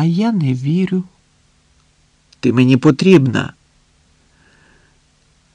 А я не вірю. Ти мені потрібна.